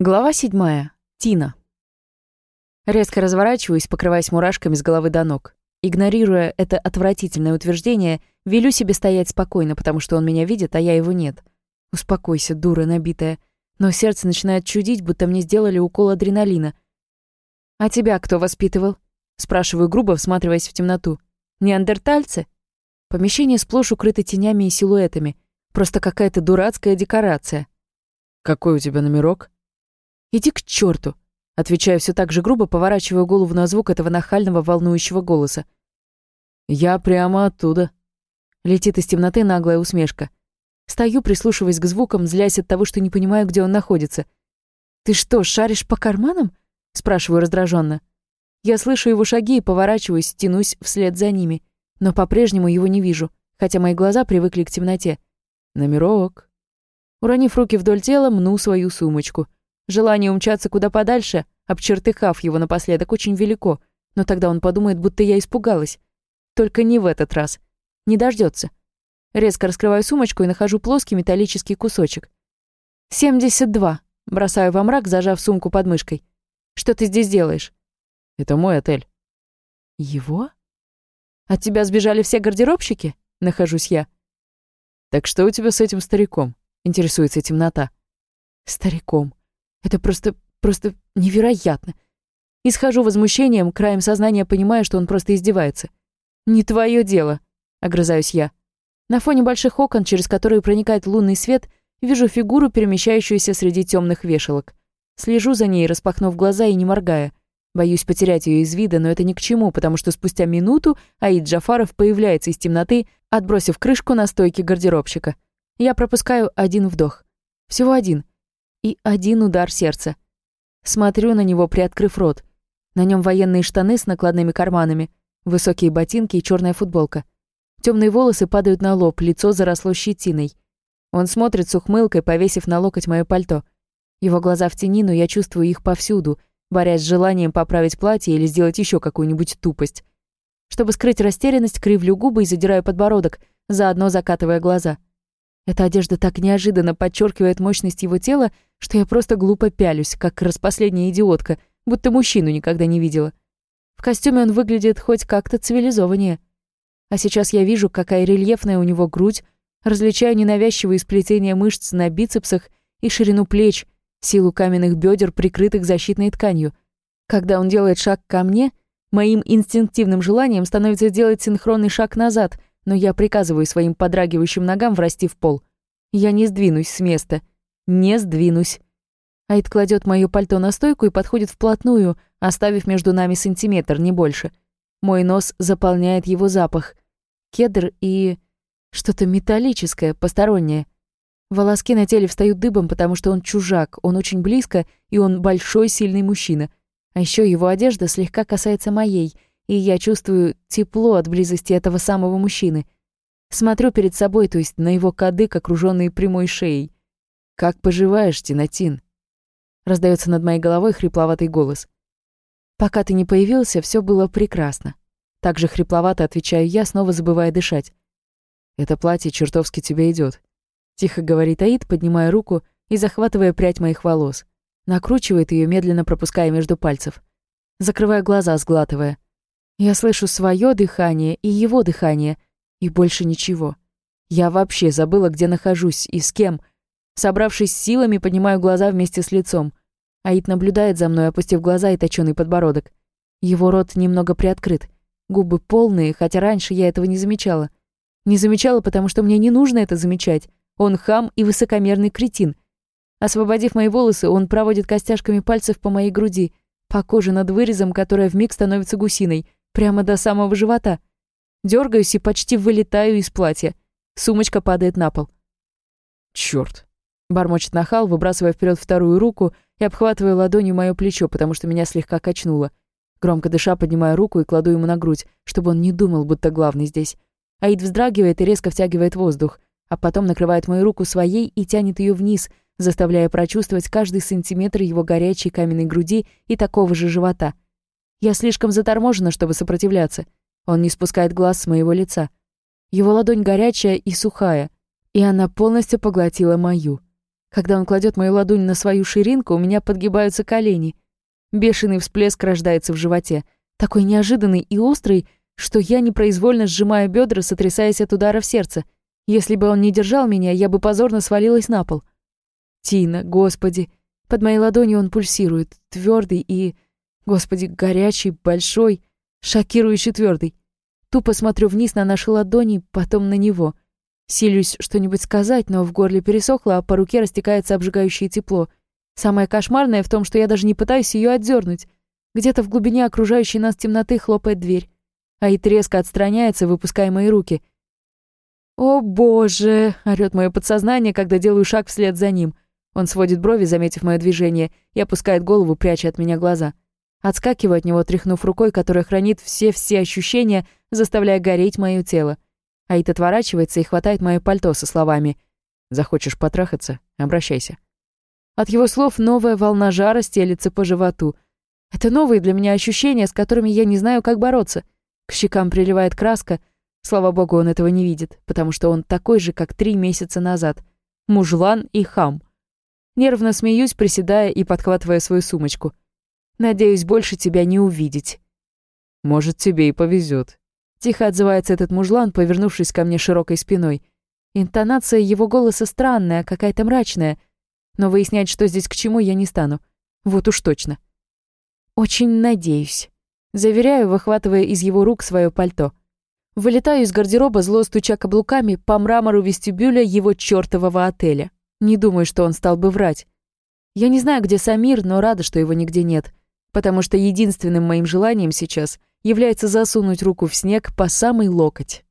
Глава седьмая. Тина. Резко разворачиваюсь, покрываясь мурашками с головы до ног. Игнорируя это отвратительное утверждение, велю себе стоять спокойно, потому что он меня видит, а я его нет. Успокойся, дура набитая. Но сердце начинает чудить, будто мне сделали укол адреналина. «А тебя кто воспитывал?» Спрашиваю грубо, всматриваясь в темноту. «Неандертальцы?» Помещение сплошь укрыто тенями и силуэтами. Просто какая-то дурацкая декорация. «Какой у тебя номерок?» «Иди к черту! Отвечаю все так же грубо, поворачивая голову на звук этого нахального, волнующего голоса. «Я прямо оттуда». Летит из темноты наглая усмешка. Стою, прислушиваясь к звукам, злясь от того, что не понимаю, где он находится. «Ты что, шаришь по карманам?» — спрашиваю раздраженно. Я слышу его шаги и поворачиваюсь, тянусь вслед за ними. Но по-прежнему его не вижу, хотя мои глаза привыкли к темноте. Номерок. Уронив руки вдоль тела, мну свою сумочку — Желание умчаться куда подальше, обчертыхав его напоследок, очень велико, но тогда он подумает, будто я испугалась. Только не в этот раз. Не дождется. Резко раскрываю сумочку и нахожу плоский металлический кусочек. «Семьдесят два», — бросаю во мрак, зажав сумку под мышкой. «Что ты здесь делаешь?» «Это мой отель». «Его?» «От тебя сбежали все гардеробщики?» — нахожусь я. «Так что у тебя с этим стариком?» — интересуется темнота. «Стариком. Это просто... просто невероятно. Исхожу возмущением, краем сознания понимая, что он просто издевается. «Не твое дело», — огрызаюсь я. На фоне больших окон, через которые проникает лунный свет, вижу фигуру, перемещающуюся среди темных вешалок. Слежу за ней, распахнув глаза и не моргая. Боюсь потерять ее из вида, но это ни к чему, потому что спустя минуту Аид Джафаров появляется из темноты, отбросив крышку на стойке гардеробщика. Я пропускаю один вдох. Всего один и один удар сердца. Смотрю на него, приоткрыв рот. На нем военные штаны с накладными карманами, высокие ботинки и черная футболка. Темные волосы падают на лоб, лицо заросло щетиной. Он смотрит с ухмылкой, повесив на локоть мое пальто. Его глаза в тени, но я чувствую их повсюду, борясь с желанием поправить платье или сделать еще какую-нибудь тупость. Чтобы скрыть растерянность, кривлю губы и задираю подбородок, заодно закатывая глаза. Эта одежда так неожиданно подчеркивает мощность его тела, что я просто глупо пялюсь, как распоследняя идиотка, будто мужчину никогда не видела. В костюме он выглядит хоть как-то цивилизованнее. А сейчас я вижу, какая рельефная у него грудь, различаю ненавязчивые сплетения мышц на бицепсах и ширину плеч, силу каменных бедер, прикрытых защитной тканью. Когда он делает шаг ко мне, моим инстинктивным желанием становится сделать синхронный шаг назад, но я приказываю своим подрагивающим ногам врасти в пол. Я не сдвинусь с места — не сдвинусь. Айд кладет моё пальто на стойку и подходит вплотную, оставив между нами сантиметр, не больше. Мой нос заполняет его запах. Кедр и... что-то металлическое, постороннее. Волоски на теле встают дыбом, потому что он чужак, он очень близко, и он большой, сильный мужчина. А ещё его одежда слегка касается моей, и я чувствую тепло от близости этого самого мужчины. Смотрю перед собой, то есть на его кадык, окружённый прямой шеей. «Как поживаешь, Тинатин?» Раздается над моей головой хрипловатый голос. «Пока ты не появился, все было прекрасно». Так же хрипловато отвечаю я, снова забывая дышать. «Это платье чертовски тебе идет. Тихо говорит Аид, поднимая руку и захватывая прядь моих волос. Накручивает ее, медленно пропуская между пальцев. Закрывая глаза, сглатывая. Я слышу свое дыхание и его дыхание, и больше ничего. Я вообще забыла, где нахожусь и с кем — Собравшись силами, поднимаю глаза вместе с лицом. Аид наблюдает за мной, опустив глаза и точёный подбородок. Его рот немного приоткрыт. Губы полные, хотя раньше я этого не замечала. Не замечала, потому что мне не нужно это замечать. Он хам и высокомерный кретин. Освободив мои волосы, он проводит костяшками пальцев по моей груди, по коже над вырезом, которая вмиг становится гусиной, прямо до самого живота. Дёргаюсь и почти вылетаю из платья. Сумочка падает на пол. Чёрт. Бормочет нахал, выбрасывая вперед вторую руку и обхватывая ладонью мое плечо, потому что меня слегка качнуло. Громко дыша, поднимаю руку и кладу ему на грудь, чтобы он не думал, будто главный здесь. Аид вздрагивает и резко втягивает воздух, а потом накрывает мою руку своей и тянет ее вниз, заставляя прочувствовать каждый сантиметр его горячей каменной груди и такого же живота. Я слишком заторможена, чтобы сопротивляться. Он не спускает глаз с моего лица. Его ладонь горячая и сухая, и она полностью поглотила мою. Когда он кладет мою ладонь на свою ширинку, у меня подгибаются колени. Бешеный всплеск рождается в животе, такой неожиданный и острый, что я непроизвольно сжимаю бедра, сотрясаясь от удара в сердце. Если бы он не держал меня, я бы позорно свалилась на пол. Тина, господи. Под моей ладонью он пульсирует, твердый и... Господи, горячий, большой, шокирующий твердый. Тупо смотрю вниз на наши ладони, потом на него. Силюсь что-нибудь сказать, но в горле пересохло, а по руке растекается обжигающее тепло. Самое кошмарное в том, что я даже не пытаюсь ее отдернуть. Где-то в глубине окружающей нас темноты хлопает дверь. Аид резко отстраняется, выпуская мои руки. «О, боже!» — орёт мое подсознание, когда делаю шаг вслед за ним. Он сводит брови, заметив мое движение, и опускает голову, пряча от меня глаза. Отскакиваю от него, тряхнув рукой, которая хранит все-все ощущения, заставляя гореть мое тело. Аид отворачивается и хватает мое пальто со словами «Захочешь потрахаться? Обращайся». От его слов новая волна жара стелится по животу. Это новые для меня ощущения, с которыми я не знаю, как бороться — к щекам приливает краска. Слава богу, он этого не видит, потому что он такой же, как три месяца назад. Мужлан и хам. Нервно смеюсь, приседая и подхватывая свою сумочку. Надеюсь, больше тебя не увидеть. Может, тебе и повезет. Тихо отзывается этот мужлан, повернувшись ко мне широкой спиной. Интонация его голоса странная, какая-то мрачная. Но выяснять, что здесь к чему, я не стану. Вот уж точно. Очень надеюсь. Заверяю, выхватывая из его рук свое пальто. Вылетаю из гардероба, зло стуча каблуками по мрамору вестибюля его чертового отеля. Не думаю, что он стал бы врать. Я не знаю, где Самир, но рада, что его нигде нет. Потому что единственным моим желанием сейчас является засунуть руку в снег по самый локоть.